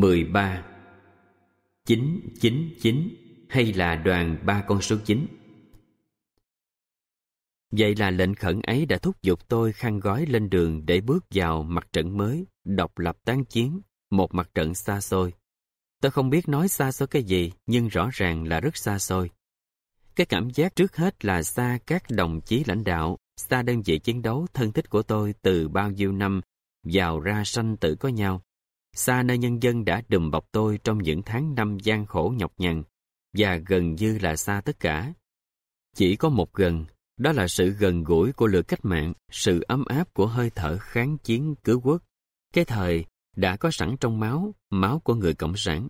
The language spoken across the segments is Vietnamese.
13 999 hay là đoàn ba con số 9 Vậy là lệnh khẩn ấy đã thúc giục tôi khăn gói lên đường để bước vào mặt trận mới, độc lập tán chiến, một mặt trận xa xôi. Tôi không biết nói xa xôi cái gì, nhưng rõ ràng là rất xa xôi. Cái cảm giác trước hết là xa các đồng chí lãnh đạo, xa đơn vị chiến đấu thân thích của tôi từ bao nhiêu năm vào ra sanh tử có nhau. Xa nơi nhân dân đã đùm bọc tôi trong những tháng năm gian khổ nhọc nhằn, và gần như là xa tất cả. Chỉ có một gần, đó là sự gần gũi của lửa cách mạng, sự ấm áp của hơi thở kháng chiến cứu quốc. Cái thời đã có sẵn trong máu, máu của người Cộng sản.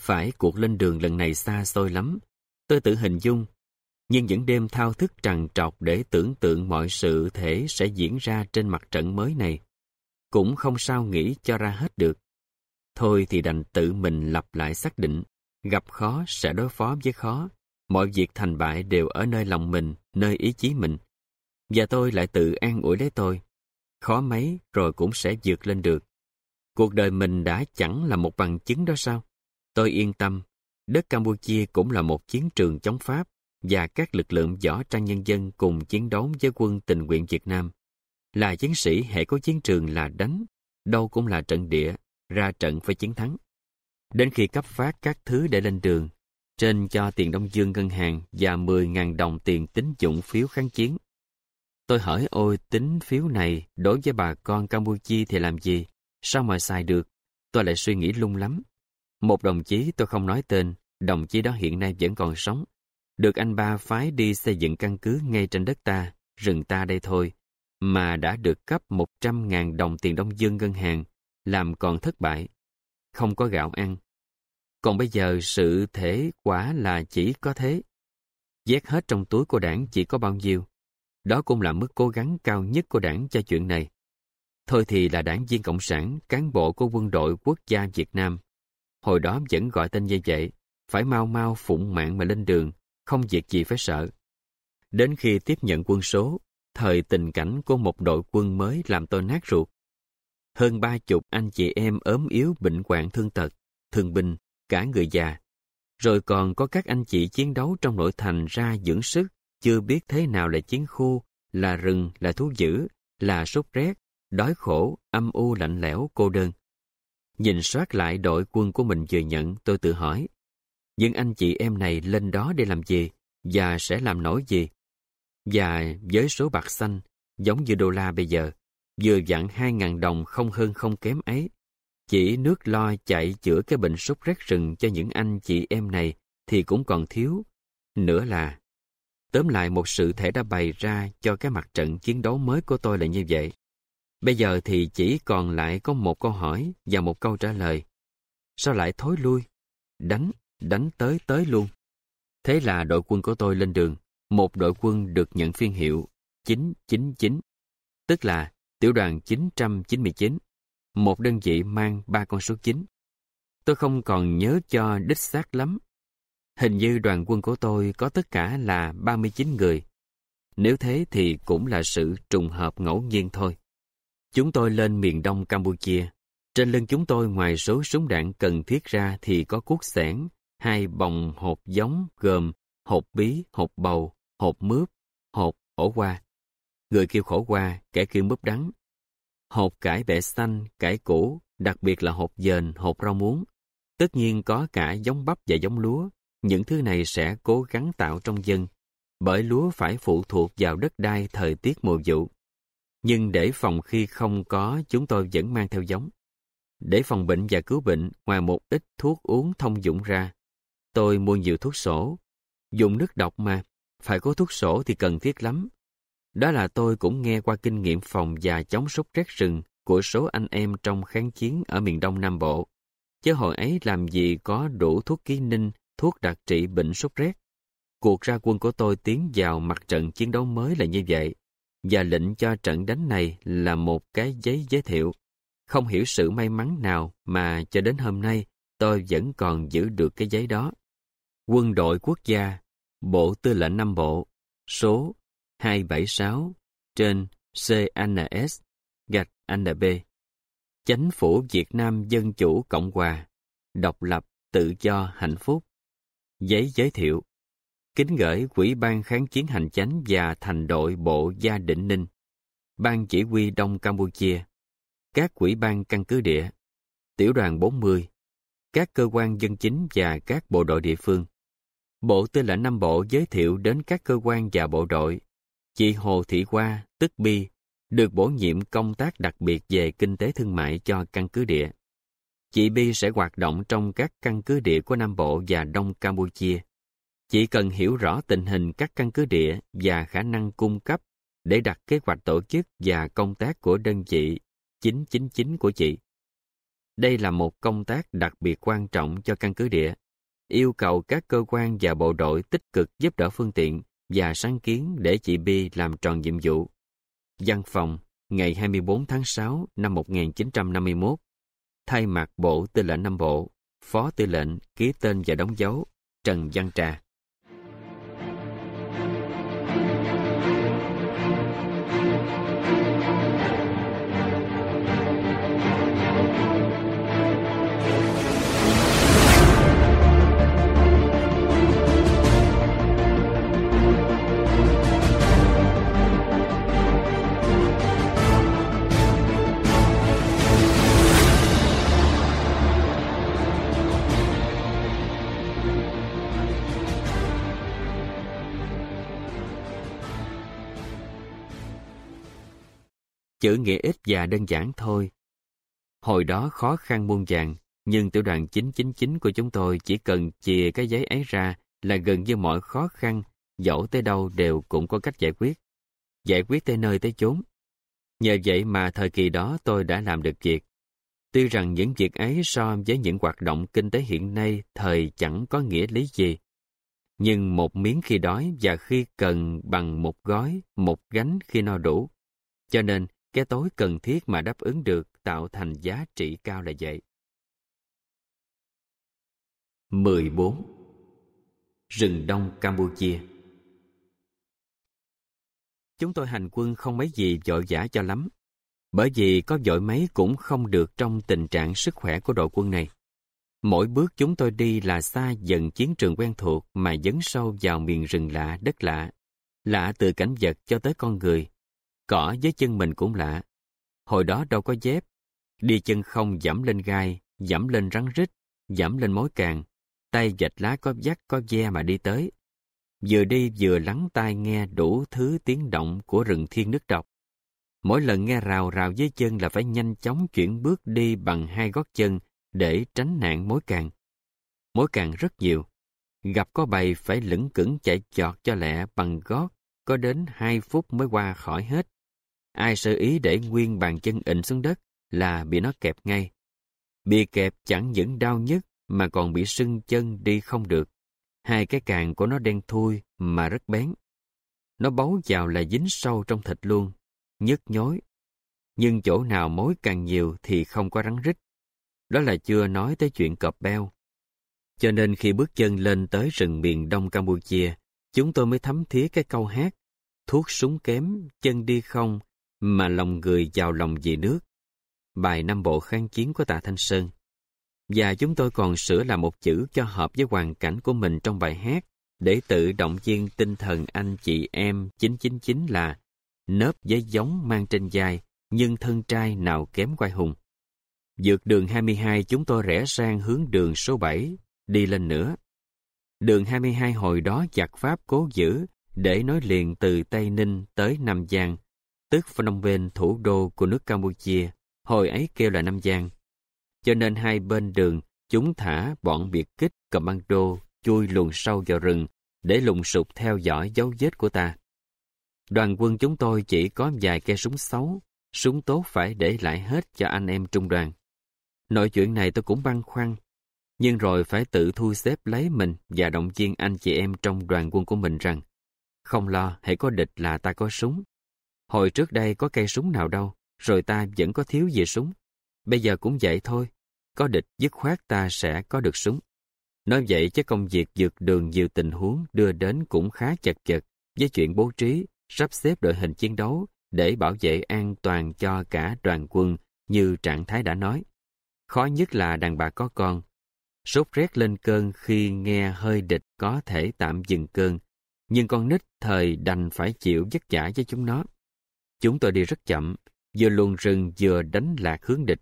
Phải cuộc lên đường lần này xa xôi lắm. Tôi tự hình dung, nhưng những đêm thao thức trằn trọc để tưởng tượng mọi sự thể sẽ diễn ra trên mặt trận mới này, cũng không sao nghĩ cho ra hết được. Thôi thì đành tự mình lặp lại xác định, gặp khó sẽ đối phó với khó, mọi việc thành bại đều ở nơi lòng mình, nơi ý chí mình. Và tôi lại tự an ủi lấy tôi, khó mấy rồi cũng sẽ vượt lên được. Cuộc đời mình đã chẳng là một bằng chứng đó sao? Tôi yên tâm, đất Campuchia cũng là một chiến trường chống Pháp và các lực lượng võ trang nhân dân cùng chiến đấu với quân tình nguyện Việt Nam. Là chiến sĩ hệ có chiến trường là đánh, đâu cũng là trận địa, ra trận phải chiến thắng. Đến khi cấp phát các thứ để lên đường, trên cho tiền Đông Dương ngân hàng và 10.000 đồng tiền tín dụng phiếu kháng chiến. Tôi hỏi ôi tính phiếu này đối với bà con Campuchia thì làm gì? Sao mà xài được? Tôi lại suy nghĩ lung lắm. Một đồng chí tôi không nói tên, đồng chí đó hiện nay vẫn còn sống. Được anh ba phái đi xây dựng căn cứ ngay trên đất ta, rừng ta đây thôi, mà đã được cấp 100.000 đồng tiền Đông Dương ngân hàng, làm còn thất bại. Không có gạo ăn. Còn bây giờ sự thể quả là chỉ có thế. Vét hết trong túi của đảng chỉ có bao nhiêu. Đó cũng là mức cố gắng cao nhất của đảng cho chuyện này. Thôi thì là đảng viên Cộng sản, cán bộ của quân đội quốc gia Việt Nam. Hồi đó vẫn gọi tên như vậy, phải mau mau phụng mạng mà lên đường, không việc gì phải sợ. Đến khi tiếp nhận quân số, thời tình cảnh của một đội quân mới làm tôi nát ruột. Hơn ba chục anh chị em ốm yếu bệnh hoạn thương tật, thương binh, cả người già. Rồi còn có các anh chị chiến đấu trong nội thành ra dưỡng sức, chưa biết thế nào là chiến khu, là rừng, là thú dữ, là sốt rét, đói khổ, âm u lạnh lẽo, cô đơn. Nhìn soát lại đội quân của mình vừa nhận, tôi tự hỏi, những anh chị em này lên đó để làm gì, và sẽ làm nổi gì? Và với số bạc xanh, giống như đô la bây giờ, vừa dặn hai ngàn đồng không hơn không kém ấy, chỉ nước lo chạy chữa cái bệnh sốt rét rừng cho những anh chị em này thì cũng còn thiếu. Nữa là, tóm lại một sự thể đã bày ra cho cái mặt trận chiến đấu mới của tôi là như vậy. Bây giờ thì chỉ còn lại có một câu hỏi và một câu trả lời. Sao lại thối lui? Đánh, đánh tới tới luôn. Thế là đội quân của tôi lên đường. Một đội quân được nhận phiên hiệu 999, tức là tiểu đoàn 999 một đơn vị mang ba con số 9. Tôi không còn nhớ cho đích xác lắm. Hình như đoàn quân của tôi có tất cả là 39 người. Nếu thế thì cũng là sự trùng hợp ngẫu nhiên thôi. Chúng tôi lên miền đông Campuchia. Trên lưng chúng tôi ngoài số súng đạn cần thiết ra thì có cuốc sẻn, hai bồng hộp giống gồm hộp bí, hộp bầu, hộp mướp, hộp ổ qua. Người kêu khổ qua, kẻ kêu mướp đắng, hộp cải bẹ xanh, cải củ, đặc biệt là hộp dền, hộp rau muống. Tất nhiên có cả giống bắp và giống lúa. Những thứ này sẽ cố gắng tạo trong dân, bởi lúa phải phụ thuộc vào đất đai thời tiết mùa vụ. Nhưng để phòng khi không có, chúng tôi vẫn mang theo giống. Để phòng bệnh và cứu bệnh, ngoài một ít thuốc uống thông dụng ra, tôi mua nhiều thuốc sổ. Dùng nước độc mà, phải có thuốc sổ thì cần thiết lắm, đó là tôi cũng nghe qua kinh nghiệm phòng và chống sốt rét rừng của số anh em trong kháng chiến ở miền Đông Nam Bộ. Chứ hồi ấy làm gì có đủ thuốc ký ninh, thuốc đặc trị bệnh sốt rét. Cuộc ra quân của tôi tiến vào mặt trận chiến đấu mới là như vậy, và lệnh cho trận đánh này là một cái giấy giới thiệu. Không hiểu sự may mắn nào mà cho đến hôm nay tôi vẫn còn giữ được cái giấy đó. Quân đội quốc gia, Bộ Tư lệnh Nam Bộ, số 276 trên CNS gạch NB. Chánh phủ Việt Nam Dân Chủ Cộng Hòa, độc lập, tự do, hạnh phúc. Giấy giới thiệu Kính gửi Quỹ ban Kháng chiến Hành chánh và Thành đội Bộ Gia Định Ninh, Ban Chỉ huy Đông Campuchia, các quỹ ban căn cứ địa, Tiểu đoàn 40, các cơ quan dân chính và các bộ đội địa phương. Bộ Tư lệnh Nam Bộ giới thiệu đến các cơ quan và bộ đội. Chị Hồ Thị Hoa, tức Bi, được bổ nhiệm công tác đặc biệt về kinh tế thương mại cho căn cứ địa. Chị Bi sẽ hoạt động trong các căn cứ địa của Nam Bộ và Đông Campuchia. Chị cần hiểu rõ tình hình các căn cứ địa và khả năng cung cấp để đặt kế hoạch tổ chức và công tác của đơn vị 999 của chị. Đây là một công tác đặc biệt quan trọng cho căn cứ địa, yêu cầu các cơ quan và bộ đội tích cực giúp đỡ phương tiện và sáng kiến để chị Bi làm tròn nhiệm vụ. Văn phòng, ngày 24 tháng 6 năm 1951, thay mặt Bộ Tư lệnh Nam Bộ, Phó Tư lệnh ký tên và đóng dấu Trần Văn Trà. Chữ nghĩa ít và đơn giản thôi. Hồi đó khó khăn muôn vàng, nhưng tiểu đoàn 999 của chúng tôi chỉ cần chìa cái giấy ấy ra là gần như mọi khó khăn, dẫu tới đâu đều cũng có cách giải quyết. Giải quyết tới nơi tới chốn. Nhờ vậy mà thời kỳ đó tôi đã làm được việc. Tuy rằng những việc ấy so với những hoạt động kinh tế hiện nay thời chẳng có nghĩa lý gì. Nhưng một miếng khi đói và khi cần bằng một gói, một gánh khi no đủ. Cho nên, cái tối cần thiết mà đáp ứng được tạo thành giá trị cao là vậy. 14. Rừng Đông Campuchia Chúng tôi hành quân không mấy gì vội vã cho lắm, bởi vì có vội mấy cũng không được trong tình trạng sức khỏe của đội quân này. Mỗi bước chúng tôi đi là xa dần chiến trường quen thuộc mà dấn sâu vào miền rừng lạ, đất lạ, lạ từ cảnh vật cho tới con người, Cỏ với chân mình cũng lạ. Hồi đó đâu có dép. Đi chân không dẫm lên gai, dẫm lên rắn rít, dẫm lên mối càng. Tay dạch lá có dắt có ve mà đi tới. Vừa đi vừa lắng tai nghe đủ thứ tiếng động của rừng thiên nước độc. Mỗi lần nghe rào rào dưới chân là phải nhanh chóng chuyển bước đi bằng hai gót chân để tránh nạn mối càng. Mối càng rất nhiều. Gặp có bầy phải lững cững chạy chọt cho lẹ bằng gót, có đến hai phút mới qua khỏi hết. Ai sơ ý để nguyên bàn chân ịnh xuống đất là bị nó kẹp ngay. Bị kẹp chẳng những đau nhất mà còn bị sưng chân đi không được. Hai cái càng của nó đen thui mà rất bén. Nó bấu vào là dính sâu trong thịt luôn, nhức nhối. Nhưng chỗ nào mối càng nhiều thì không có rắn rít. Đó là chưa nói tới chuyện cọp beo. Cho nên khi bước chân lên tới rừng miền Đông Campuchia, chúng tôi mới thấm thía cái câu hát thuốc súng kém, chân đi không, mà lòng người vào lòng vì nước. Bài năm bộ kháng chiến của Tạ Thanh Sơn. Và chúng tôi còn sửa là một chữ cho hợp với hoàn cảnh của mình trong bài hát để tự động viên tinh thần anh chị em 999 là nớp với giống mang trên vai nhưng thân trai nào kém quay hùng. Dược đường 22 chúng tôi rẽ sang hướng đường số 7, đi lên nữa. Đường 22 hồi đó giặc Pháp cố giữ để nối liền từ Tây Ninh tới Nam Giang tức Phnom Penh thủ đô của nước Campuchia, hồi ấy kêu là Nam Giang. Cho nên hai bên đường, chúng thả bọn biệt kích commando chui luồn sâu vào rừng để lùng sục theo dõi dấu vết của ta. Đoàn quân chúng tôi chỉ có vài cây súng xấu, súng tốt phải để lại hết cho anh em trung đoàn. Nội chuyện này tôi cũng băn khoăn, nhưng rồi phải tự thu xếp lấy mình và động viên anh chị em trong đoàn quân của mình rằng không lo, hãy có địch là ta có súng, Hồi trước đây có cây súng nào đâu, rồi ta vẫn có thiếu gì súng. Bây giờ cũng vậy thôi, có địch dứt khoát ta sẽ có được súng. Nói vậy chứ công việc dược đường nhiều tình huống đưa đến cũng khá chật chật với chuyện bố trí, sắp xếp đội hình chiến đấu để bảo vệ an toàn cho cả đoàn quân như trạng thái đã nói. Khó nhất là đàn bà có con. Sốt rét lên cơn khi nghe hơi địch có thể tạm dừng cơn, nhưng con nít thời đành phải chịu vất vả với chúng nó. Chúng tôi đi rất chậm, vừa luồn rừng vừa đánh lạc hướng địch.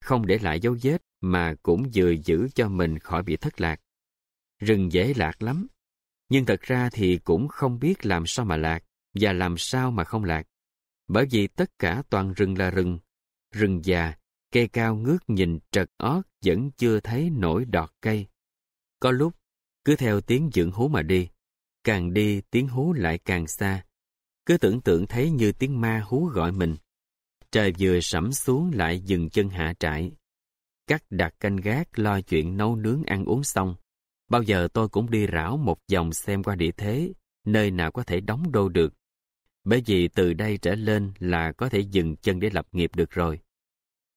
Không để lại dấu vết mà cũng vừa giữ cho mình khỏi bị thất lạc. Rừng dễ lạc lắm, nhưng thật ra thì cũng không biết làm sao mà lạc và làm sao mà không lạc. Bởi vì tất cả toàn rừng là rừng, rừng già, cây cao ngước nhìn trật ót vẫn chưa thấy nổi đọt cây. Có lúc, cứ theo tiếng dưỡng hú mà đi, càng đi tiếng hú lại càng xa. Cứ tưởng tượng thấy như tiếng ma hú gọi mình. Trời vừa sẫm xuống lại dừng chân hạ trại. Cắt đặt canh gác lo chuyện nấu nướng ăn uống xong. Bao giờ tôi cũng đi rảo một vòng xem qua địa thế, nơi nào có thể đóng đô được. Bởi vì từ đây trở lên là có thể dừng chân để lập nghiệp được rồi.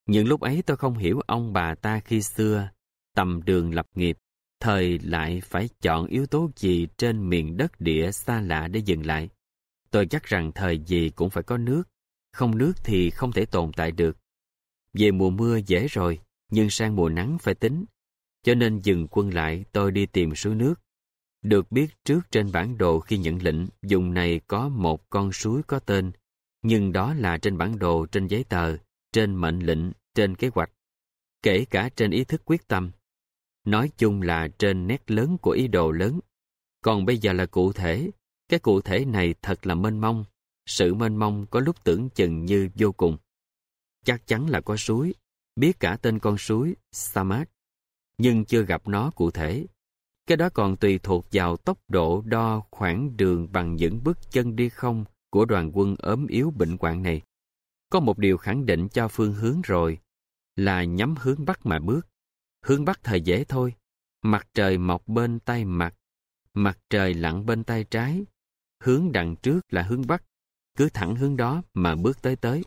Những lúc ấy tôi không hiểu ông bà ta khi xưa, tầm đường lập nghiệp, thời lại phải chọn yếu tố gì trên miền đất địa xa lạ để dừng lại. Tôi chắc rằng thời gì cũng phải có nước, không nước thì không thể tồn tại được. Về mùa mưa dễ rồi, nhưng sang mùa nắng phải tính. Cho nên dừng quân lại tôi đi tìm suối nước. Được biết trước trên bản đồ khi nhận lệnh, dùng này có một con suối có tên, nhưng đó là trên bản đồ trên giấy tờ, trên mệnh lệnh, trên kế hoạch, kể cả trên ý thức quyết tâm. Nói chung là trên nét lớn của ý đồ lớn. Còn bây giờ là cụ thể, cái cụ thể này thật là mênh mông, sự mênh mông có lúc tưởng chừng như vô cùng. Chắc chắn là có suối, biết cả tên con suối, Samat, nhưng chưa gặp nó cụ thể. Cái đó còn tùy thuộc vào tốc độ đo khoảng đường bằng những bước chân đi không của đoàn quân ốm yếu bệnh quạng này. Có một điều khẳng định cho phương hướng rồi, là nhắm hướng Bắc mà bước. Hướng Bắc thời dễ thôi, mặt trời mọc bên tay mặt, mặt trời lặn bên tay trái, hướng đằng trước là hướng Bắc, cứ thẳng hướng đó mà bước tới tới.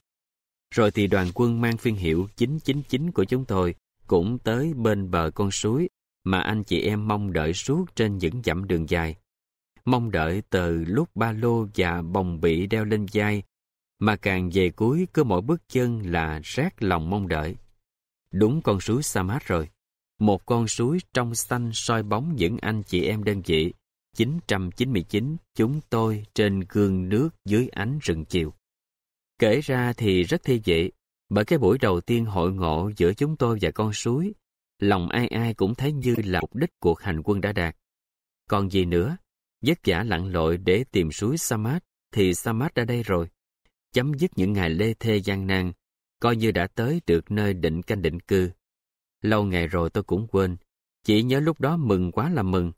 Rồi thì đoàn quân mang phiên hiệu 999 của chúng tôi cũng tới bên bờ con suối mà anh chị em mong đợi suốt trên những dặm đường dài. Mong đợi từ lúc ba lô và bồng bị đeo lên vai, mà càng về cuối cứ mỗi bước chân là rát lòng mong đợi. Đúng con suối Samat rồi. Một con suối trong xanh soi bóng những anh chị em đơn vị. 999 chúng tôi trên gương nước dưới ánh rừng chiều. Kể ra thì rất thi dị, bởi cái buổi đầu tiên hội ngộ giữa chúng tôi và con suối, lòng ai ai cũng thấy như là mục đích cuộc hành quân đã đạt. Còn gì nữa, vất vả lặn lội để tìm suối Samat, thì Samat đã đây rồi. Chấm dứt những ngày lê thê gian nan, coi như đã tới được nơi định canh định cư. Lâu ngày rồi tôi cũng quên, chỉ nhớ lúc đó mừng quá là mừng.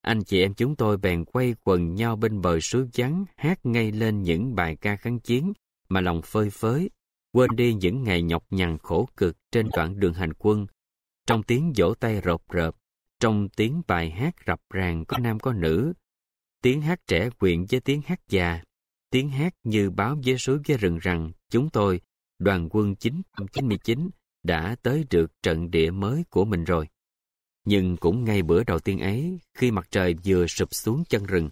Anh chị em chúng tôi bèn quay quần nhau bên bờ suối vắng hát ngay lên những bài ca kháng chiến mà lòng phơi phới, quên đi những ngày nhọc nhằn khổ cực trên đoạn đường hành quân. Trong tiếng vỗ tay rộp rợp, trong tiếng bài hát rập ràng có nam có nữ, tiếng hát trẻ quyện với tiếng hát già, tiếng hát như báo với suối với rừng rằng chúng tôi đoàn quân 999 đã tới được trận địa mới của mình rồi. Nhưng cũng ngay bữa đầu tiên ấy, khi mặt trời vừa sụp xuống chân rừng,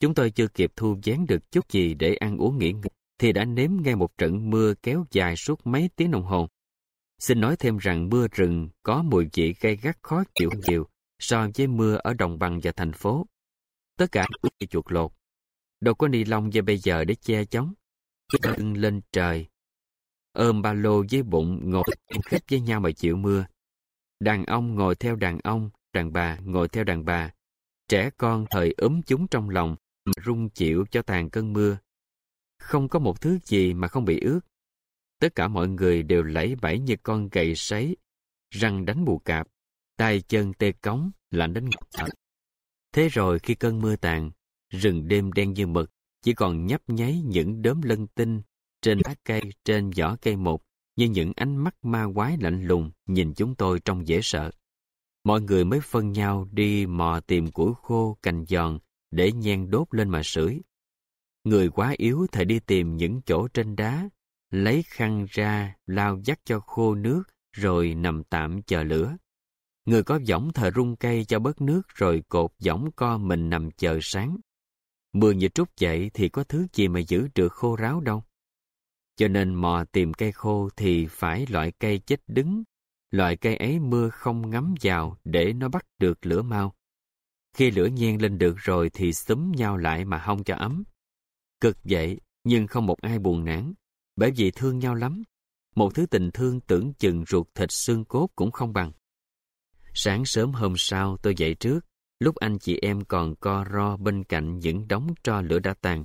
chúng tôi chưa kịp thu dán được chút gì để ăn uống nghỉ ngơi, thì đã nếm ngay một trận mưa kéo dài suốt mấy tiếng đồng hồ. Xin nói thêm rằng mưa rừng có mùi vị gay gắt khó chịu nhiều so với mưa ở đồng bằng và thành phố. Tất cả bị chuột lột. Đâu có ni lông như bây giờ để che chóng. Lưng lên trời, ôm ba lô với bụng ngồi khích với nhau mà chịu mưa. Đàn ông ngồi theo đàn ông, đàn bà ngồi theo đàn bà. Trẻ con thời ấm chúng trong lòng mà rung chịu cho tàn cơn mưa. Không có một thứ gì mà không bị ướt. Tất cả mọi người đều lẫy bẫy như con gậy sấy, răng đánh bù cạp, tay chân tê cống, lạnh đến ngập Thế rồi khi cơn mưa tàn, rừng đêm đen như mực, chỉ còn nhấp nháy những đốm lân tinh trên lá cây, trên vỏ cây một, như những ánh mắt ma quái lạnh lùng nhìn chúng tôi trông dễ sợ. Mọi người mới phân nhau đi mò tìm củi khô, cành giòn để nhen đốt lên mà sưởi. Người quá yếu thì đi tìm những chỗ trên đá, lấy khăn ra, lao dắt cho khô nước, rồi nằm tạm chờ lửa. Người có võng thờ rung cây cho bớt nước rồi cột võng co mình nằm chờ sáng. Mưa như trút dậy thì có thứ gì mà giữ được khô ráo đâu. Cho nên mò tìm cây khô thì phải loại cây chết đứng. Loại cây ấy mưa không ngắm vào để nó bắt được lửa mau. Khi lửa nhen lên được rồi thì xúm nhau lại mà hong cho ấm. Cực vậy, nhưng không một ai buồn nản, bởi vì thương nhau lắm. Một thứ tình thương tưởng chừng ruột thịt xương cốt cũng không bằng. Sáng sớm hôm sau tôi dậy trước, lúc anh chị em còn co ro bên cạnh những đống tro lửa đã tàn.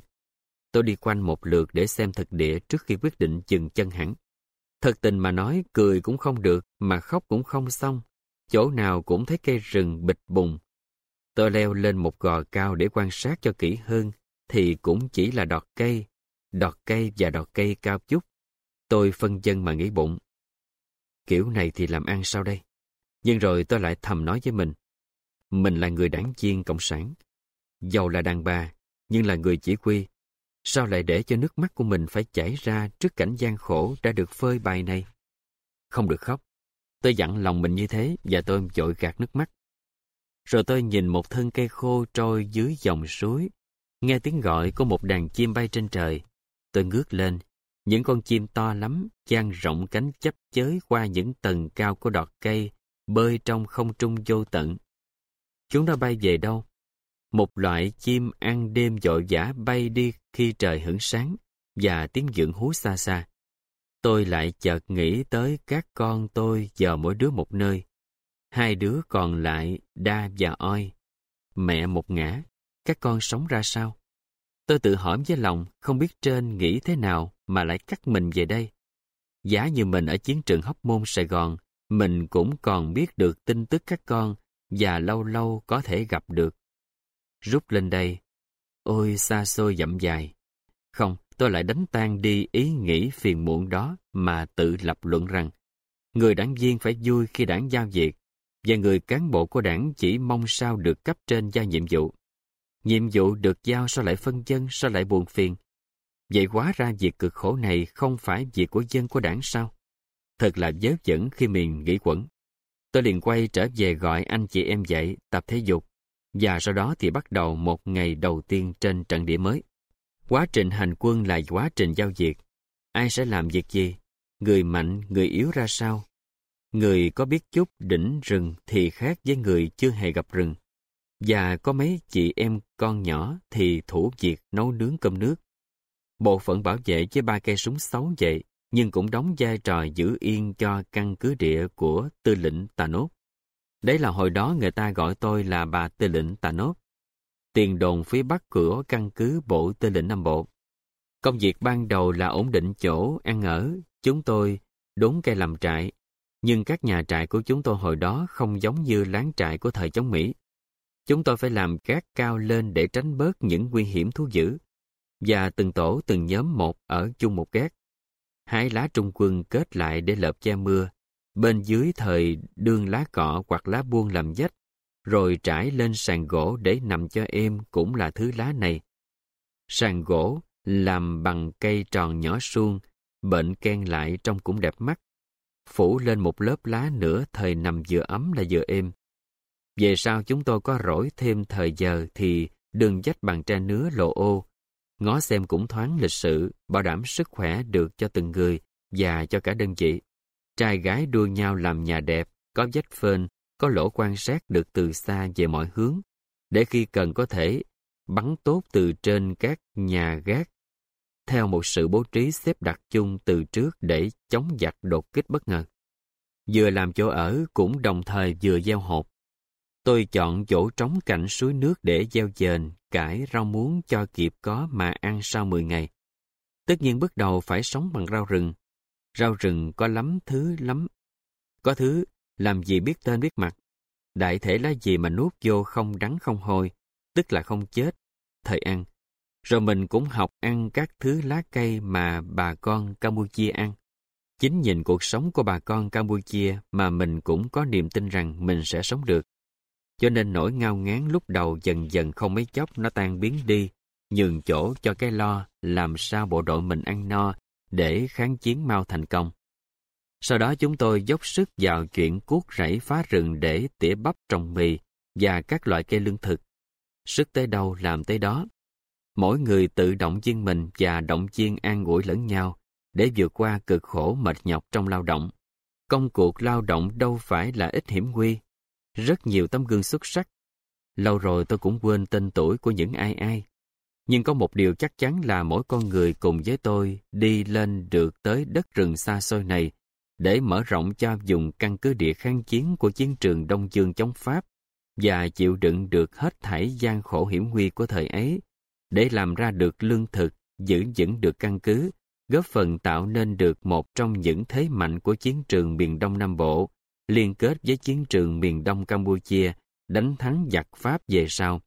Tôi đi quanh một lượt để xem thực địa trước khi quyết định dừng chân hẳn. Thật tình mà nói, cười cũng không được, mà khóc cũng không xong. Chỗ nào cũng thấy cây rừng bịch bùng. Tôi leo lên một gò cao để quan sát cho kỹ hơn, thì cũng chỉ là đọt cây, đọt cây và đọt cây cao chút. Tôi phân dân mà nghĩ bụng. Kiểu này thì làm ăn sao đây? Nhưng rồi tôi lại thầm nói với mình. Mình là người đảng viên Cộng sản. Giàu là đàn bà, nhưng là người chỉ huy. Sao lại để cho nước mắt của mình phải chảy ra trước cảnh gian khổ đã được phơi bày này? Không được khóc. Tôi dặn lòng mình như thế và tôi dội gạt nước mắt. Rồi tôi nhìn một thân cây khô trôi dưới dòng suối. Nghe tiếng gọi của một đàn chim bay trên trời. Tôi ngước lên. Những con chim to lắm, dang rộng cánh chấp chới qua những tầng cao của đọt cây, bơi trong không trung vô tận. Chúng nó bay về đâu? Một loại chim ăn đêm dội vã bay đi khi trời hửng sáng và tiếng dưỡng hú xa xa. Tôi lại chợt nghĩ tới các con tôi giờ mỗi đứa một nơi. Hai đứa còn lại, đa và oi. Mẹ một ngã, các con sống ra sao? Tôi tự hỏi với lòng, không biết trên nghĩ thế nào mà lại cắt mình về đây. Giá như mình ở chiến trường Hóc Môn Sài Gòn, mình cũng còn biết được tin tức các con và lâu lâu có thể gặp được. Rút lên đây, ôi xa xôi dặm dài. Không, tôi lại đánh tan đi ý nghĩ phiền muộn đó mà tự lập luận rằng người đảng viên phải vui khi đảng giao việc và người cán bộ của đảng chỉ mong sao được cấp trên giao nhiệm vụ. Nhiệm vụ được giao sao lại phân dân, sao lại buồn phiền. Vậy hóa ra việc cực khổ này không phải việc của dân của đảng sao? Thật là dớ dẫn khi mình nghĩ quẩn. Tôi liền quay trở về gọi anh chị em dậy tập thể dục và sau đó thì bắt đầu một ngày đầu tiên trên trận địa mới. Quá trình hành quân là quá trình giao việc. Ai sẽ làm việc gì? Người mạnh, người yếu ra sao? Người có biết chút đỉnh rừng thì khác với người chưa hề gặp rừng. Và có mấy chị em con nhỏ thì thủ việc nấu nướng cơm nước. Bộ phận bảo vệ với ba cây súng xấu vậy, nhưng cũng đóng vai trò giữ yên cho căn cứ địa của tư lệnh Tà Nốt. Đấy là hồi đó người ta gọi tôi là bà tư lệnh Tà Nốt. Tiền đồn phía bắc cửa căn cứ bộ tư lệnh Nam Bộ. Công việc ban đầu là ổn định chỗ, ăn ở. Chúng tôi đốn cây làm trại. Nhưng các nhà trại của chúng tôi hồi đó không giống như láng trại của thời chống Mỹ. Chúng tôi phải làm gác cao lên để tránh bớt những nguy hiểm thú dữ. Và từng tổ từng nhóm một ở chung một gác. Hai lá trung quân kết lại để lợp che mưa. Bên dưới thời đương lá cọ hoặc lá buông làm dách, rồi trải lên sàn gỗ để nằm cho êm cũng là thứ lá này. Sàn gỗ làm bằng cây tròn nhỏ suông, bệnh ken lại trông cũng đẹp mắt. Phủ lên một lớp lá nữa thời nằm vừa ấm là vừa êm. Về sau chúng tôi có rỗi thêm thời giờ thì đường dách bằng tre nứa lộ ô. Ngó xem cũng thoáng lịch sự, bảo đảm sức khỏe được cho từng người và cho cả đơn vị. Trai gái đua nhau làm nhà đẹp, có vách phên, có lỗ quan sát được từ xa về mọi hướng, để khi cần có thể bắn tốt từ trên các nhà gác theo một sự bố trí xếp đặt chung từ trước để chống giặc đột kích bất ngờ. Vừa làm chỗ ở cũng đồng thời vừa gieo hộp. Tôi chọn chỗ trống cạnh suối nước để gieo dền, cải, rau muống cho kịp có mà ăn sau 10 ngày. Tất nhiên bước đầu phải sống bằng rau rừng. Rau rừng có lắm thứ lắm. Có thứ làm gì biết tên biết mặt. Đại thể là gì mà nuốt vô không đắng không hôi, tức là không chết. Thời ăn. Rồi mình cũng học ăn các thứ lá cây mà bà con Campuchia ăn. Chính nhìn cuộc sống của bà con Campuchia mà mình cũng có niềm tin rằng mình sẽ sống được. Cho nên nỗi ngao ngán lúc đầu dần dần không mấy chốc nó tan biến đi, nhường chỗ cho cái lo làm sao bộ đội mình ăn no để kháng chiến mau thành công. Sau đó chúng tôi dốc sức vào chuyện cuốc rẫy phá rừng để tỉa bắp trồng mì và các loại cây lương thực. Sức tới đâu làm tới đó. Mỗi người tự động viên mình và động viên an ủi lẫn nhau để vượt qua cực khổ mệt nhọc trong lao động. Công cuộc lao động đâu phải là ít hiểm nguy. Rất nhiều tấm gương xuất sắc. Lâu rồi tôi cũng quên tên tuổi của những ai ai. Nhưng có một điều chắc chắn là mỗi con người cùng với tôi đi lên được tới đất rừng xa xôi này để mở rộng cho dùng căn cứ địa kháng chiến của chiến trường Đông Dương chống Pháp và chịu đựng được hết thảy gian khổ hiểm nguy của thời ấy để làm ra được lương thực, giữ vững được căn cứ, góp phần tạo nên được một trong những thế mạnh của chiến trường miền Đông Nam Bộ, liên kết với chiến trường miền Đông Campuchia, đánh thắng giặc Pháp về sau.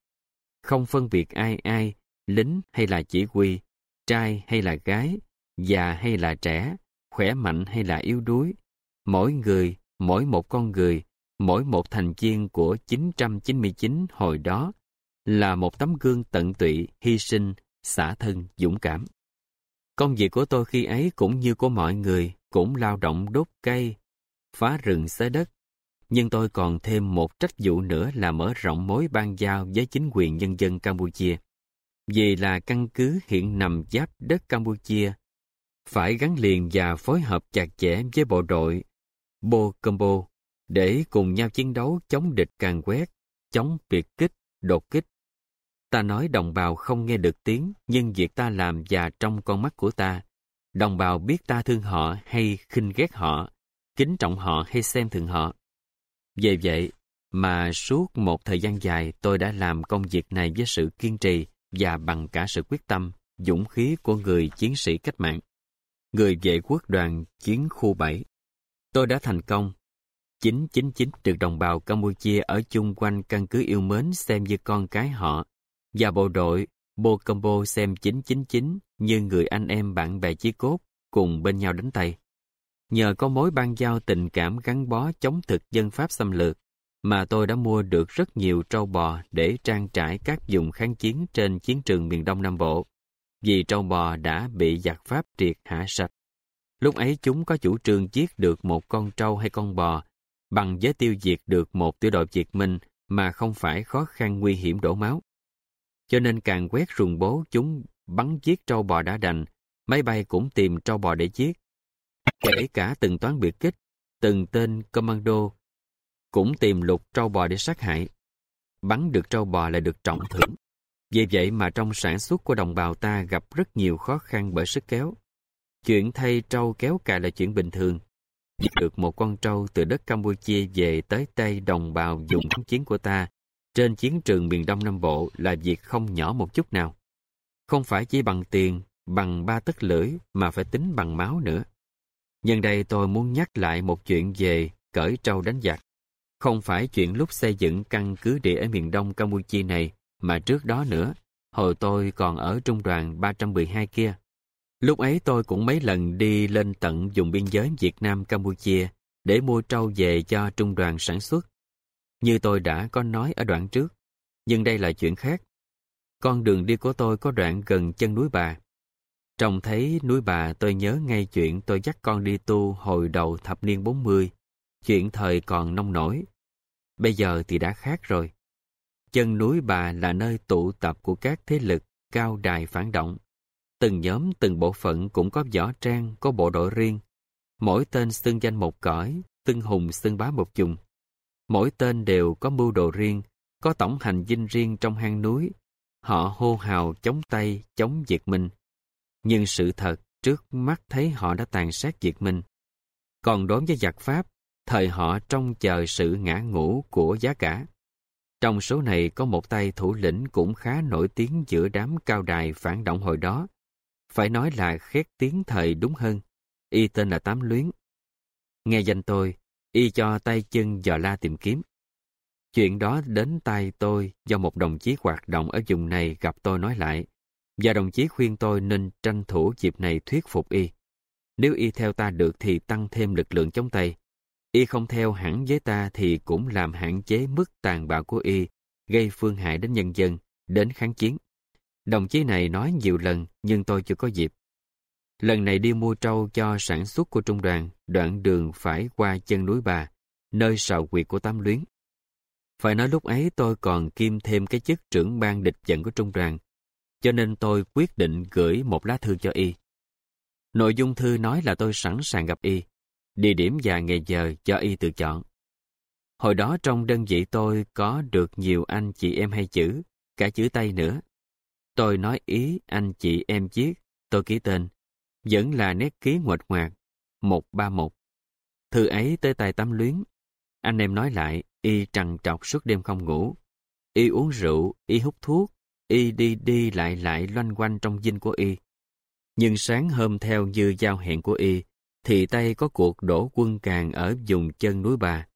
Không phân biệt ai ai, lính hay là chỉ huy, trai hay là gái, già hay là trẻ, khỏe mạnh hay là yếu đuối. Mỗi người, mỗi một con người, mỗi một thành viên của 999 hồi đó là một tấm gương tận tụy, hy sinh, xả thân, dũng cảm. Công việc của tôi khi ấy cũng như của mọi người, cũng lao động đốt cây, phá rừng xới đất. Nhưng tôi còn thêm một trách vụ nữa là mở rộng mối ban giao với chính quyền nhân dân Campuchia. Vì là căn cứ hiện nằm giáp đất Campuchia, phải gắn liền và phối hợp chặt chẽ với bộ đội Bo Combo để cùng nhau chiến đấu chống địch càng quét, chống biệt kích, đột kích. Ta nói đồng bào không nghe được tiếng, nhưng việc ta làm và trong con mắt của ta, đồng bào biết ta thương họ hay khinh ghét họ, kính trọng họ hay xem thường họ. Vì vậy mà suốt một thời gian dài tôi đã làm công việc này với sự kiên trì và bằng cả sự quyết tâm, dũng khí của người chiến sĩ cách mạng. Người vệ quốc đoàn chiến khu 7. Tôi đã thành công 999 được đồng bào Campuchia ở chung quanh căn cứ yêu mến xem như con cái họ, và bộ đội Bo Combo xem 999 như người anh em bạn bè chí cốt cùng bên nhau đánh tay. Nhờ có mối ban giao tình cảm gắn bó chống thực dân Pháp xâm lược, mà tôi đã mua được rất nhiều trâu bò để trang trải các vùng kháng chiến trên chiến trường miền Đông Nam Bộ, vì trâu bò đã bị giặc Pháp triệt hạ sạch. Lúc ấy chúng có chủ trương giết được một con trâu hay con bò bằng với tiêu diệt được một tiểu đội Việt Minh mà không phải khó khăn nguy hiểm đổ máu. Cho nên càng quét rùng bố chúng bắn giết trâu bò đã đành, máy bay cũng tìm trâu bò để giết. Kể cả từng toán biệt kích, từng tên commando cũng tìm lục trâu bò để sát hại. Bắn được trâu bò là được trọng thưởng. Vì vậy mà trong sản xuất của đồng bào ta gặp rất nhiều khó khăn bởi sức kéo. Chuyện thay trâu kéo cài là chuyện bình thường, được một con trâu từ đất Campuchia về tới tay đồng bào dùng kháng chiến của ta trên chiến trường miền Đông Nam Bộ là việc không nhỏ một chút nào. Không phải chỉ bằng tiền, bằng ba tấc lưỡi mà phải tính bằng máu nữa. Nhân đây tôi muốn nhắc lại một chuyện về cởi trâu đánh giặc. Không phải chuyện lúc xây dựng căn cứ địa ở miền Đông Campuchia này, mà trước đó nữa, hồi tôi còn ở trung đoàn 312 kia. Lúc ấy tôi cũng mấy lần đi lên tận vùng biên giới Việt Nam-Campuchia để mua trâu về cho trung đoàn sản xuất. Như tôi đã có nói ở đoạn trước, nhưng đây là chuyện khác. Con đường đi của tôi có đoạn gần chân núi bà. Trông thấy núi bà tôi nhớ ngay chuyện tôi dắt con đi tu hồi đầu thập niên 40, chuyện thời còn nông nổi. Bây giờ thì đã khác rồi. Chân núi bà là nơi tụ tập của các thế lực cao đài phản động Từng nhóm, từng bộ phận cũng có võ trang, có bộ đội riêng. Mỗi tên xưng danh một cõi, từng hùng xưng bá một vùng. Mỗi tên đều có mưu đồ riêng, có tổng hành dinh riêng trong hang núi. Họ hô hào chống tay, chống Việt Minh. Nhưng sự thật, trước mắt thấy họ đã tàn sát Việt Minh. Còn đối với giặc Pháp, thời họ trông chờ sự ngã ngũ của giá cả. Trong số này có một tay thủ lĩnh cũng khá nổi tiếng giữa đám cao đài phản động hồi đó, phải nói là khét tiếng thời đúng hơn. Y tên là Tám Luyến. Nghe danh tôi, Y cho tay chân dò la tìm kiếm. Chuyện đó đến tay tôi do một đồng chí hoạt động ở vùng này gặp tôi nói lại. Và đồng chí khuyên tôi nên tranh thủ dịp này thuyết phục Y. Nếu Y theo ta được thì tăng thêm lực lượng chống Tây. Y không theo hẳn với ta thì cũng làm hạn chế mức tàn bạo của Y, gây phương hại đến nhân dân, đến kháng chiến. Đồng chí này nói nhiều lần nhưng tôi chưa có dịp. Lần này đi mua trâu cho sản xuất của trung đoàn, đoạn đường phải qua chân núi bà, nơi sào quyệt của Tám Luyến. Phải nói lúc ấy tôi còn kiêm thêm cái chức trưởng ban địch dẫn của trung đoàn, cho nên tôi quyết định gửi một lá thư cho y. Nội dung thư nói là tôi sẵn sàng gặp y. Địa điểm và ngày giờ cho y tự chọn. Hồi đó trong đơn vị tôi có được nhiều anh chị em hay chữ, cả chữ Tây nữa. Tôi nói ý anh chị em viết, tôi ký tên. Vẫn là nét ký ngoạch ngoạc, 131. Thư ấy tới tay tắm luyến. Anh em nói lại, y trằn trọc suốt đêm không ngủ. Y uống rượu, y hút thuốc, y đi đi lại lại loanh quanh trong dinh của y. Nhưng sáng hôm theo như giao hẹn của y, thì Tây có cuộc đổ quân càng ở vùng chân núi Bà.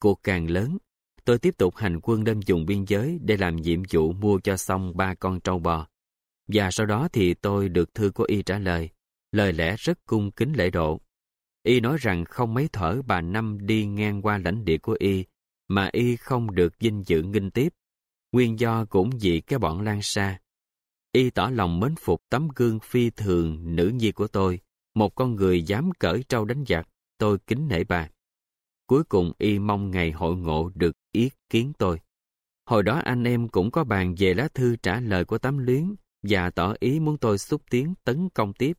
Cuộc càng lớn, tôi tiếp tục hành quân lên vùng biên giới để làm nhiệm vụ mua cho xong ba con trâu bò. Và sau đó thì tôi được thư của y trả lời, lời lẽ rất cung kính lễ độ. Y nói rằng không mấy thở bà Năm đi ngang qua lãnh địa của Y, mà Y không được dinh dự nghinh tiếp. Nguyên do cũng vì cái bọn lan xa. Y tỏ lòng mến phục tấm gương phi thường nữ nhi của tôi, một con người dám cởi trâu đánh giặc, tôi kính nể bà. Cuối cùng Y mong ngày hội ngộ được ý kiến tôi. Hồi đó anh em cũng có bàn về lá thư trả lời của tấm luyến và tỏ ý muốn tôi xúc tiến tấn công tiếp,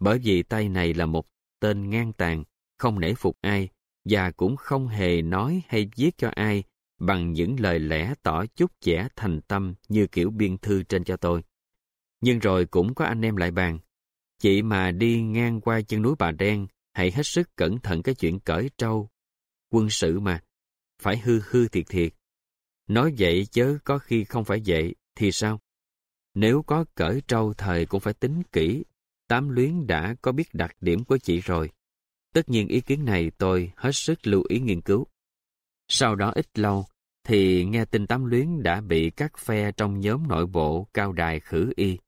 bởi vì tay này là một tên ngang tàn, không nể phục ai, và cũng không hề nói hay viết cho ai bằng những lời lẽ tỏ chút vẻ thành tâm như kiểu biên thư trên cho tôi. Nhưng rồi cũng có anh em lại bàn. Chị mà đi ngang qua chân núi Bà Đen, hãy hết sức cẩn thận cái chuyện cởi trâu. Quân sự mà, phải hư hư thiệt thiệt. Nói vậy chớ có khi không phải vậy, thì sao? Nếu có cởi trâu thời cũng phải tính kỹ Tám luyến đã có biết đặc điểm của chị rồi. Tất nhiên ý kiến này tôi hết sức lưu ý nghiên cứu. Sau đó ít lâu, thì nghe tin tám luyến đã bị các phe trong nhóm nội bộ cao đài khử y.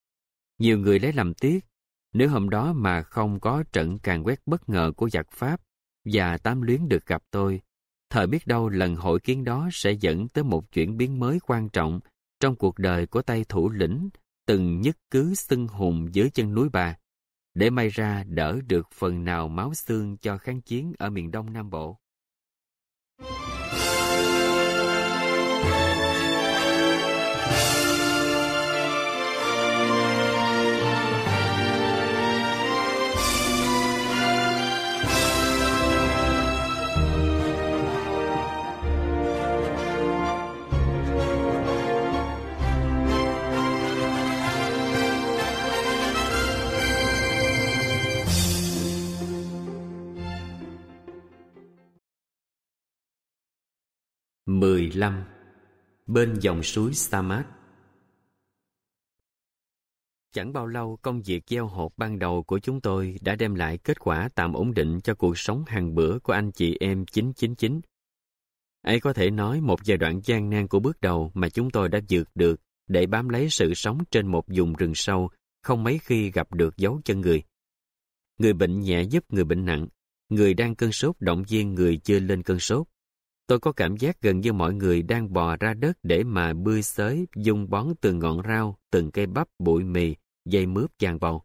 Nhiều người lấy làm tiếc, nếu hôm đó mà không có trận càng quét bất ngờ của giặc Pháp và tám luyến được gặp tôi, thời biết đâu lần hội kiến đó sẽ dẫn tới một chuyển biến mới quan trọng trong cuộc đời của tay thủ lĩnh từng nhất cứ xưng hùng dưới chân núi bà để may ra đỡ được phần nào máu xương cho kháng chiến ở miền Đông Nam Bộ. Mười lăm Bên dòng suối Samat Chẳng bao lâu công việc gieo hột ban đầu của chúng tôi đã đem lại kết quả tạm ổn định cho cuộc sống hàng bữa của anh chị em 999. Ấy có thể nói một giai đoạn gian nan của bước đầu mà chúng tôi đã vượt được để bám lấy sự sống trên một vùng rừng sâu không mấy khi gặp được dấu chân người. Người bệnh nhẹ giúp người bệnh nặng, người đang cơn sốt động viên người chưa lên cơn sốt. Tôi có cảm giác gần như mọi người đang bò ra đất để mà bươi xới, dung bón từng ngọn rau, từng cây bắp, bụi mì, dây mướp tràn vào.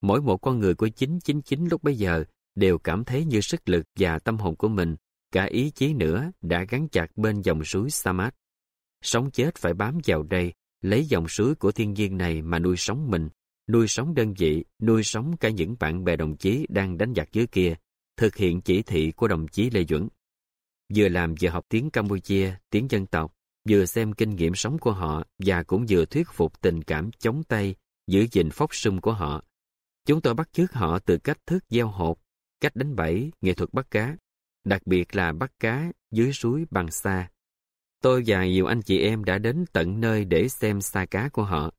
Mỗi một con người của 999 lúc bấy giờ đều cảm thấy như sức lực và tâm hồn của mình, cả ý chí nữa đã gắn chặt bên dòng suối Samat. Sống chết phải bám vào đây, lấy dòng suối của thiên nhiên này mà nuôi sống mình, nuôi sống đơn vị, nuôi sống cả những bạn bè đồng chí đang đánh giặc dưới kia, thực hiện chỉ thị của đồng chí Lê Duẩn vừa làm vừa học tiếng Campuchia, tiếng dân tộc, vừa xem kinh nghiệm sống của họ và cũng vừa thuyết phục tình cảm chống tay, giữ gìn phóc sung của họ. Chúng tôi bắt chước họ từ cách thức gieo hột, cách đánh bẫy, nghệ thuật bắt cá, đặc biệt là bắt cá dưới suối bằng xa. Tôi và nhiều anh chị em đã đến tận nơi để xem xa cá của họ.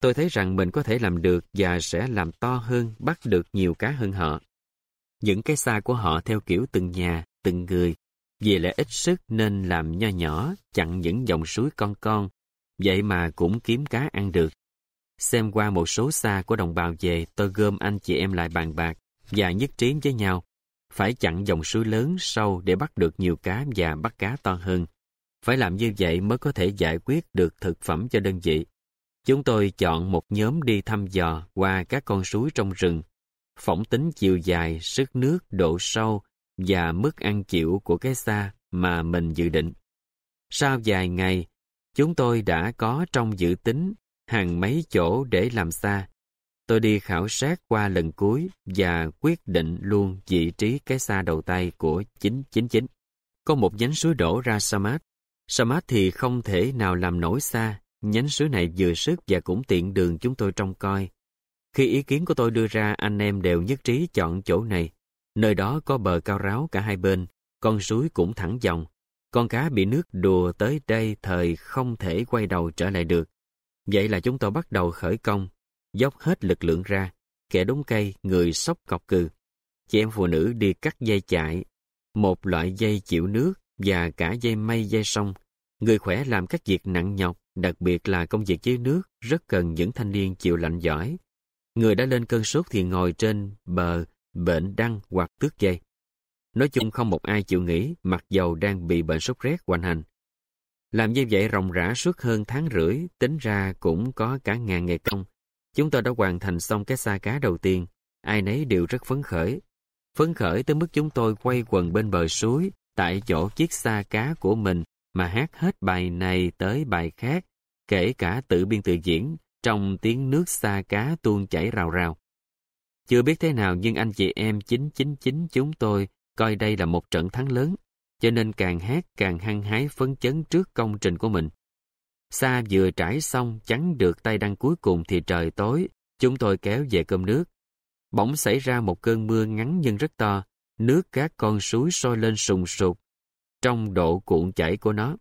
Tôi thấy rằng mình có thể làm được và sẽ làm to hơn, bắt được nhiều cá hơn họ. Những cái xa của họ theo kiểu từng nhà, từng người, vì lẽ ít sức nên làm nho nhỏ, chặn những dòng suối con con, vậy mà cũng kiếm cá ăn được. Xem qua một số xa của đồng bào về, tôi gom anh chị em lại bàn bạc và nhất trí với nhau. Phải chặn dòng suối lớn sâu để bắt được nhiều cá và bắt cá to hơn. Phải làm như vậy mới có thể giải quyết được thực phẩm cho đơn vị. Chúng tôi chọn một nhóm đi thăm dò qua các con suối trong rừng, phỏng tính chiều dài, sức nước, độ sâu, và mức ăn chịu của cái xa mà mình dự định. Sau vài ngày, chúng tôi đã có trong dự tính hàng mấy chỗ để làm xa. Tôi đi khảo sát qua lần cuối và quyết định luôn vị trí cái xa đầu tay của 999. Có một nhánh suối đổ ra Samad. Samad thì không thể nào làm nổi xa. Nhánh suối này vừa sức và cũng tiện đường chúng tôi trông coi. Khi ý kiến của tôi đưa ra, anh em đều nhất trí chọn chỗ này. Nơi đó có bờ cao ráo cả hai bên, con suối cũng thẳng dòng. Con cá bị nước đùa tới đây thời không thể quay đầu trở lại được. Vậy là chúng tôi bắt đầu khởi công, dốc hết lực lượng ra, kẻ đống cây, người sóc cọc cừ. Chị em phụ nữ đi cắt dây chạy, một loại dây chịu nước và cả dây mây dây sông. Người khỏe làm các việc nặng nhọc, đặc biệt là công việc dưới nước, rất cần những thanh niên chịu lạnh giỏi. Người đã lên cơn sốt thì ngồi trên bờ, bệnh đăng hoặc tước dây. Nói chung không một ai chịu nghỉ, mặc dầu đang bị bệnh sốt rét hoành hành. Làm như vậy rộng rã suốt hơn tháng rưỡi, tính ra cũng có cả ngàn ngày công. Chúng tôi đã hoàn thành xong cái xa cá đầu tiên, ai nấy đều rất phấn khởi. Phấn khởi tới mức chúng tôi quay quần bên bờ suối, tại chỗ chiếc xa cá của mình mà hát hết bài này tới bài khác, kể cả tự biên tự diễn, trong tiếng nước xa cá tuôn chảy rào rào. Chưa biết thế nào nhưng anh chị em 999 chúng tôi coi đây là một trận thắng lớn, cho nên càng hát càng hăng hái phấn chấn trước công trình của mình. Xa vừa trải xong chắn được tay đăng cuối cùng thì trời tối, chúng tôi kéo về cơm nước. Bỗng xảy ra một cơn mưa ngắn nhưng rất to, nước các con suối sôi lên sùng sục, trong độ cuộn chảy của nó.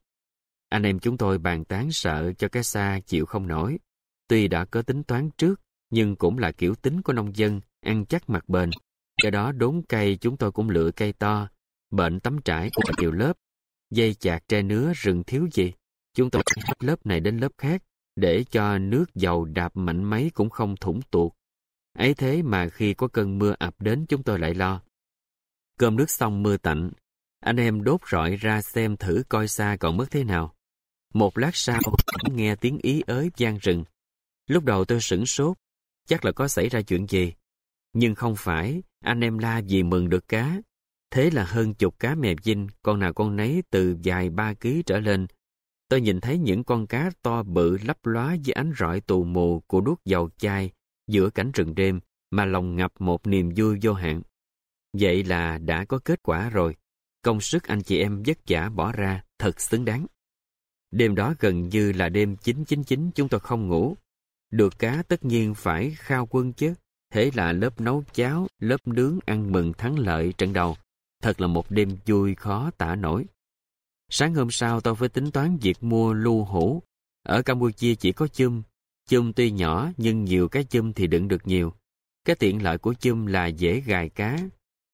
Anh em chúng tôi bàn tán sợ cho cái xa chịu không nổi. Tuy đã có tính toán trước, nhưng cũng là kiểu tính của nông dân, ăn chắc mặt bền. Do đó đốn cây chúng tôi cũng lựa cây to, bệnh tấm trải của nhiều lớp, dây chạc tre nứa rừng thiếu gì. Chúng tôi hết lớp này đến lớp khác, để cho nước dầu đạp mạnh mấy cũng không thủng tuột. Ấy thế mà khi có cơn mưa ập đến chúng tôi lại lo. Cơm nước xong mưa tạnh, anh em đốt rọi ra xem thử coi xa còn mất thế nào. Một lát sau, nghe tiếng ý ới gian rừng. Lúc đầu tôi sửng sốt, chắc là có xảy ra chuyện gì. Nhưng không phải, anh em la vì mừng được cá. Thế là hơn chục cá mè dinh, con nào con nấy từ dài ba ký trở lên. Tôi nhìn thấy những con cá to bự lấp lóa dưới ánh rọi tù mù của đuốc dầu chai giữa cảnh rừng đêm mà lòng ngập một niềm vui vô hạn. Vậy là đã có kết quả rồi. Công sức anh chị em vất vả bỏ ra thật xứng đáng. Đêm đó gần như là đêm 999 chúng tôi không ngủ. Được cá tất nhiên phải khao quân chứ. Thế là lớp nấu cháo, lớp nướng ăn mừng thắng lợi trận đầu. Thật là một đêm vui khó tả nổi. Sáng hôm sau tôi phải tính toán việc mua lưu hũ. Ở Campuchia chỉ có chum. Chum tuy nhỏ nhưng nhiều cái chum thì đựng được nhiều. Cái tiện lợi của chum là dễ gài cá.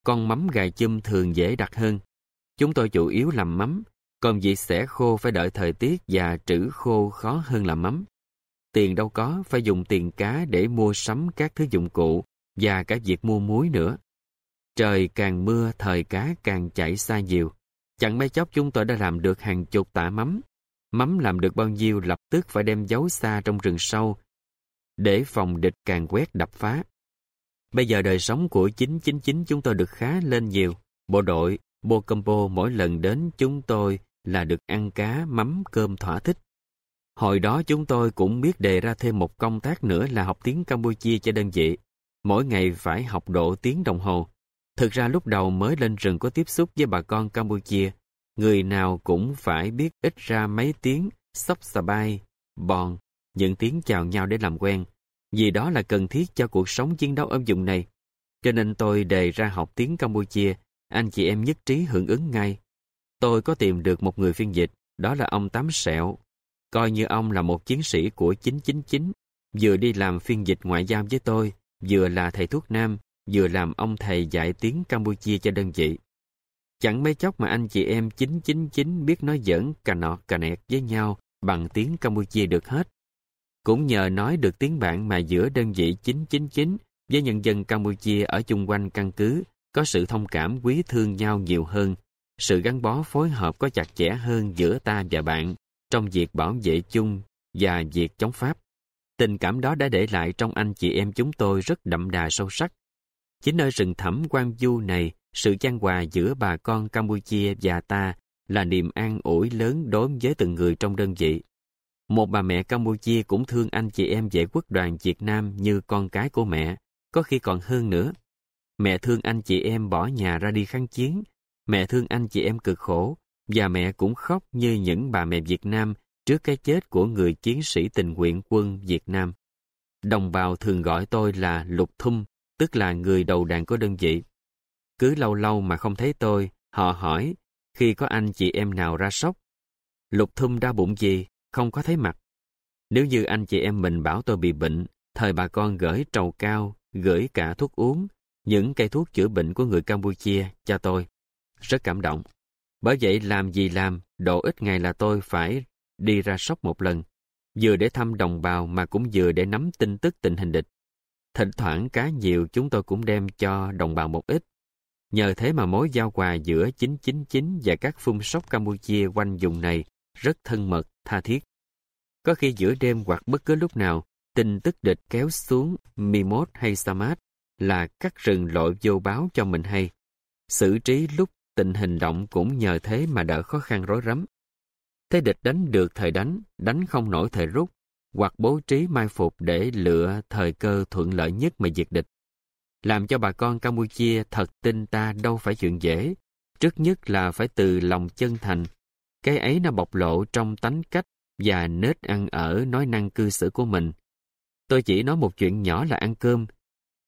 Con mắm gài chum thường dễ đặt hơn. Chúng tôi chủ yếu làm mắm, còn vị xẻ khô phải đợi thời tiết và trữ khô khó hơn làm mắm. Tiền đâu có, phải dùng tiền cá để mua sắm các thứ dụng cụ và cả việc mua muối nữa. Trời càng mưa, thời cá càng chảy xa nhiều. Chẳng mấy chốc chúng tôi đã làm được hàng chục tả mắm. Mắm làm được bao nhiêu lập tức phải đem giấu xa trong rừng sâu để phòng địch càng quét đập phá. Bây giờ đời sống của 999 chúng tôi được khá lên nhiều. Bộ đội, bộ Combo mỗi lần đến chúng tôi là được ăn cá, mắm, cơm thỏa thích. Hồi đó chúng tôi cũng biết đề ra thêm một công tác nữa là học tiếng Campuchia cho đơn vị. Mỗi ngày phải học độ tiếng đồng hồ. Thực ra lúc đầu mới lên rừng có tiếp xúc với bà con Campuchia, người nào cũng phải biết ít ra mấy tiếng sóc xà bay, bòn, những tiếng chào nhau để làm quen. Vì đó là cần thiết cho cuộc sống chiến đấu ở vùng này. Cho nên tôi đề ra học tiếng Campuchia, anh chị em nhất trí hưởng ứng ngay. Tôi có tìm được một người phiên dịch, đó là ông Tám Sẹo. Coi như ông là một chiến sĩ của 999, vừa đi làm phiên dịch ngoại giao với tôi, vừa là thầy thuốc nam, vừa làm ông thầy dạy tiếng Campuchia cho đơn vị. Chẳng mấy chốc mà anh chị em 999 biết nói giỡn cà nọt cà nẹt với nhau bằng tiếng Campuchia được hết. Cũng nhờ nói được tiếng bạn mà giữa đơn vị 999 với nhân dân Campuchia ở chung quanh căn cứ có sự thông cảm quý thương nhau nhiều hơn, sự gắn bó phối hợp có chặt chẽ hơn giữa ta và bạn trong việc bảo vệ chung và việc chống Pháp. Tình cảm đó đã để lại trong anh chị em chúng tôi rất đậm đà sâu sắc. Chính nơi rừng thẳm quan du này, sự chan hòa giữa bà con Campuchia và ta là niềm an ủi lớn đối với từng người trong đơn vị. Một bà mẹ Campuchia cũng thương anh chị em vệ quốc đoàn Việt Nam như con cái của mẹ, có khi còn hơn nữa. Mẹ thương anh chị em bỏ nhà ra đi kháng chiến, mẹ thương anh chị em cực khổ, và mẹ cũng khóc như những bà mẹ Việt Nam trước cái chết của người chiến sĩ tình nguyện quân Việt Nam. Đồng bào thường gọi tôi là Lục Thum, tức là người đầu đàn của đơn vị. Cứ lâu lâu mà không thấy tôi, họ hỏi khi có anh chị em nào ra sốc. Lục Thum đau bụng gì, không có thấy mặt. Nếu như anh chị em mình bảo tôi bị bệnh, thời bà con gửi trầu cao, gửi cả thuốc uống, những cây thuốc chữa bệnh của người Campuchia cho tôi. Rất cảm động. Bởi vậy làm gì làm, độ ít ngày là tôi phải đi ra sóc một lần, vừa để thăm đồng bào mà cũng vừa để nắm tin tức tình hình địch. Thỉnh thoảng cá nhiều chúng tôi cũng đem cho đồng bào một ít. Nhờ thế mà mối giao quà giữa 999 và các phun sóc Campuchia quanh vùng này rất thân mật, tha thiết. Có khi giữa đêm hoặc bất cứ lúc nào, tin tức địch kéo xuống Mimot hay Samad là cắt rừng lội vô báo cho mình hay. Xử trí lúc tình hình động cũng nhờ thế mà đỡ khó khăn rối rắm. Thế địch đánh được thời đánh, đánh không nổi thời rút, hoặc bố trí mai phục để lựa thời cơ thuận lợi nhất mà diệt địch. Làm cho bà con Campuchia thật tin ta đâu phải chuyện dễ. Trước nhất là phải từ lòng chân thành. Cái ấy nó bộc lộ trong tánh cách và nết ăn ở nói năng cư xử của mình. Tôi chỉ nói một chuyện nhỏ là ăn cơm.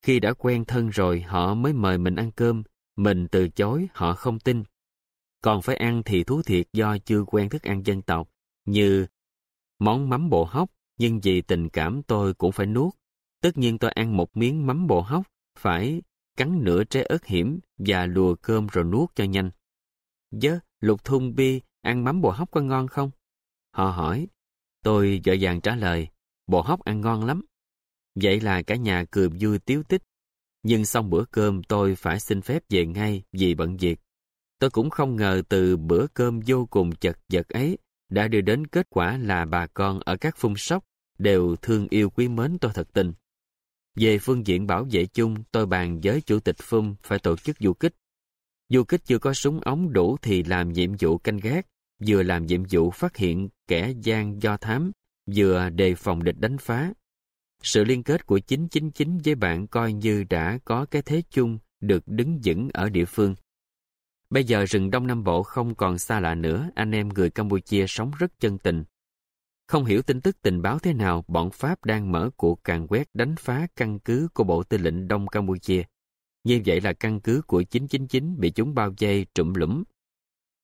Khi đã quen thân rồi họ mới mời mình ăn cơm. Mình từ chối họ không tin. Còn phải ăn thì thú thiệt do chưa quen thức ăn dân tộc, như món mắm bộ hóc, nhưng vì tình cảm tôi cũng phải nuốt. Tất nhiên tôi ăn một miếng mắm bộ hóc, phải cắn nửa trái ớt hiểm và lùa cơm rồi nuốt cho nhanh. Dớ, lục thung bi, ăn mắm bò hóc có ngon không? Họ hỏi. Tôi dội dàng trả lời, bò hóc ăn ngon lắm. Vậy là cả nhà cười vui tiếu tích. Nhưng xong bữa cơm tôi phải xin phép về ngay vì bận việc. Tôi cũng không ngờ từ bữa cơm vô cùng chật vật ấy đã đưa đến kết quả là bà con ở các phun sóc đều thương yêu quý mến tôi thật tình. Về phương diện bảo vệ chung, tôi bàn với chủ tịch phun phải tổ chức du kích. Du kích chưa có súng ống đủ thì làm nhiệm vụ canh gác, vừa làm nhiệm vụ phát hiện kẻ gian do thám, vừa đề phòng địch đánh phá. Sự liên kết của 999 với bạn coi như đã có cái thế chung được đứng vững ở địa phương. Bây giờ rừng Đông Nam Bộ không còn xa lạ nữa, anh em người Campuchia sống rất chân tình. Không hiểu tin tức tình báo thế nào, bọn Pháp đang mở cuộc càng quét đánh phá căn cứ của Bộ Tư lệnh Đông Campuchia. Như vậy là căn cứ của 999 bị chúng bao vây trụm lũng.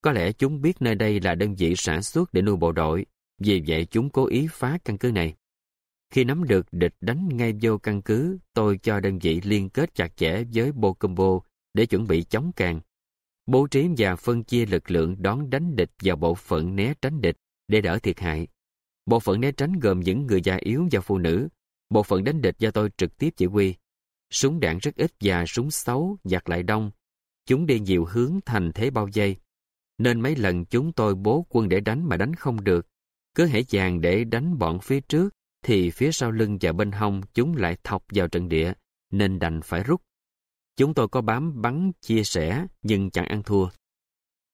Có lẽ chúng biết nơi đây là đơn vị sản xuất để nuôi bộ đội, vì vậy chúng cố ý phá căn cứ này. Khi nắm được địch đánh ngay vô căn cứ, tôi cho đơn vị liên kết chặt chẽ với bộ Combo để chuẩn bị chống càng. Bố trí và phân chia lực lượng đón đánh địch vào bộ phận né tránh địch để đỡ thiệt hại. Bộ phận né tránh gồm những người già yếu và phụ nữ. Bộ phận đánh địch do tôi trực tiếp chỉ huy. Súng đạn rất ít và súng xấu giặt lại đông. Chúng đi nhiều hướng thành thế bao dây. Nên mấy lần chúng tôi bố quân để đánh mà đánh không được. Cứ hãy chàng để đánh bọn phía trước thì phía sau lưng và bên hông chúng lại thọc vào trận địa nên đành phải rút. Chúng tôi có bám bắn chia sẻ nhưng chẳng ăn thua.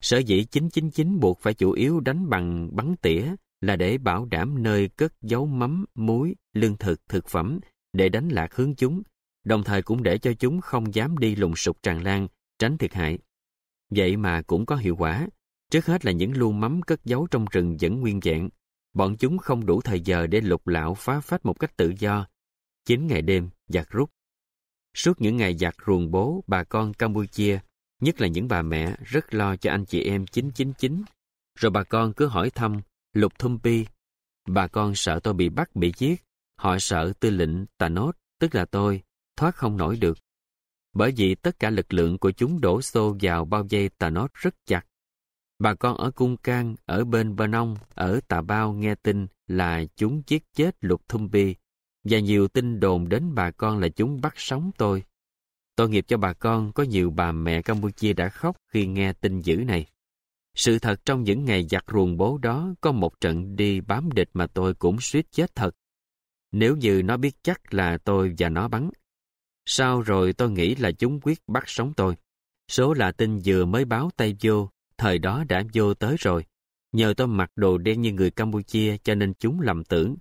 Sở dĩ 999 buộc phải chủ yếu đánh bằng bắn tỉa là để bảo đảm nơi cất giấu mắm, muối, lương thực, thực phẩm để đánh lạc hướng chúng, đồng thời cũng để cho chúng không dám đi lùng sục tràn lan, tránh thiệt hại. Vậy mà cũng có hiệu quả. Trước hết là những lu mắm cất giấu trong rừng vẫn nguyên vẹn. Bọn chúng không đủ thời giờ để lục lão phá phách một cách tự do. Chín ngày đêm, giặt rút. Suốt những ngày giặt ruồng bố, bà con Campuchia, nhất là những bà mẹ, rất lo cho anh chị em 999. Rồi bà con cứ hỏi thăm, Lục Thum Pi. Bà con sợ tôi bị bắt bị giết. Họ sợ tư lệnh Tà Nốt, tức là tôi, thoát không nổi được. Bởi vì tất cả lực lượng của chúng đổ xô vào bao dây Tà Nốt rất chặt. Bà con ở Cung Cang, ở bên Bờ Nông, ở Tà Bao nghe tin là chúng giết chết Lục Thum Bi và nhiều tin đồn đến bà con là chúng bắt sống tôi. Tội nghiệp cho bà con, có nhiều bà mẹ Campuchia đã khóc khi nghe tin dữ này. Sự thật trong những ngày giặt ruồng bố đó có một trận đi bám địch mà tôi cũng suýt chết thật. Nếu như nó biết chắc là tôi và nó bắn. Sau rồi tôi nghĩ là chúng quyết bắt sống tôi. Số là tin vừa mới báo tay vô, thời đó đã vô tới rồi. Nhờ tôi mặc đồ đen như người Campuchia cho nên chúng lầm tưởng.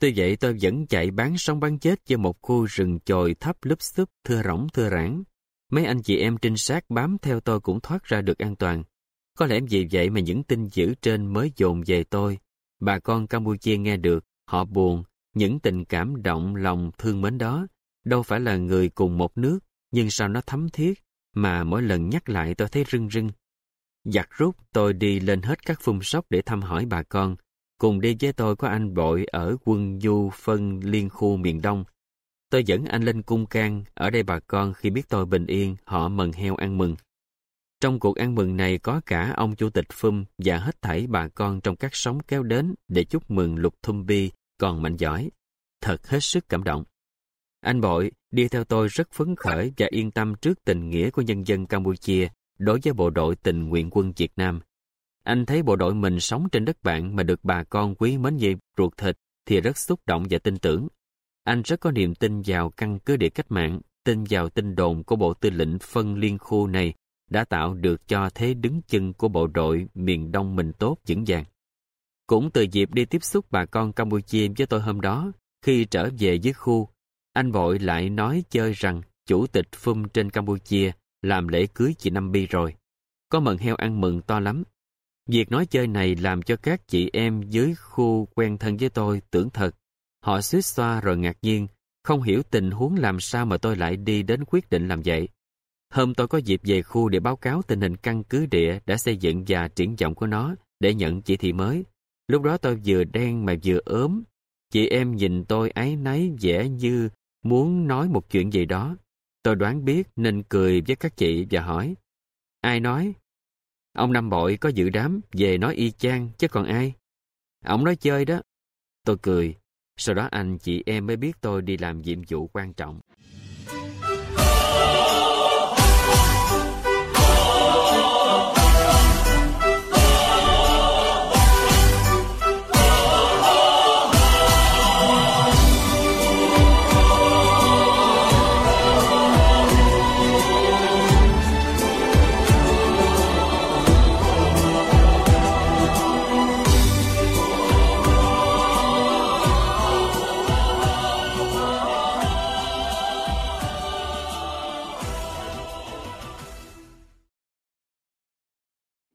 Tuy vậy tôi vẫn chạy bán sống bán chết cho một khu rừng chồi thấp lúp xúp, thưa rỗng thưa rãng. Mấy anh chị em trinh sát bám theo tôi cũng thoát ra được an toàn. Có lẽ vì vậy mà những tin dữ trên mới dồn về tôi. Bà con Campuchia nghe được, họ buồn, những tình cảm động lòng thương mến đó. Đâu phải là người cùng một nước, nhưng sao nó thấm thiết, mà mỗi lần nhắc lại tôi thấy rưng rưng. Giặt rút tôi đi lên hết các phun sóc để thăm hỏi bà con. Cùng đi với tôi có anh Bội ở quân du phân liên khu miền Đông. Tôi dẫn anh lên cung can, ở đây bà con khi biết tôi bình yên, họ mần heo ăn mừng. Trong cuộc ăn mừng này có cả ông chủ tịch Phum và hết thảy bà con trong các sóng kéo đến để chúc mừng Lục Thum Bi còn mạnh giỏi. Thật hết sức cảm động. Anh Bội đi theo tôi rất phấn khởi và yên tâm trước tình nghĩa của nhân dân Campuchia đối với bộ đội tình nguyện quân Việt Nam. Anh thấy bộ đội mình sống trên đất bạn mà được bà con quý mến như ruột thịt thì rất xúc động và tin tưởng. Anh rất có niềm tin vào căn cứ địa cách mạng, tin vào tin đồn của bộ tư lệnh phân liên khu này đã tạo được cho thế đứng chân của bộ đội miền Đông mình tốt vững vàng. Cũng từ dịp đi tiếp xúc bà con Campuchia với tôi hôm đó, khi trở về dưới khu, anh vội lại nói chơi rằng chủ tịch Phum trên Campuchia làm lễ cưới chị Năm Bi rồi. Có mần heo ăn mừng to lắm. Việc nói chơi này làm cho các chị em dưới khu quen thân với tôi tưởng thật. Họ suýt xoa rồi ngạc nhiên, không hiểu tình huống làm sao mà tôi lại đi đến quyết định làm vậy. Hôm tôi có dịp về khu để báo cáo tình hình căn cứ địa đã xây dựng và triển vọng của nó để nhận chỉ thị mới. Lúc đó tôi vừa đen mà vừa ốm. Chị em nhìn tôi ái nấy vẻ như muốn nói một chuyện gì đó. Tôi đoán biết nên cười với các chị và hỏi. Ai nói? Ông Năm Bội có dự đám về nói y chang chứ còn ai? Ông nói chơi đó. Tôi cười. Sau đó anh chị em mới biết tôi đi làm nhiệm vụ quan trọng.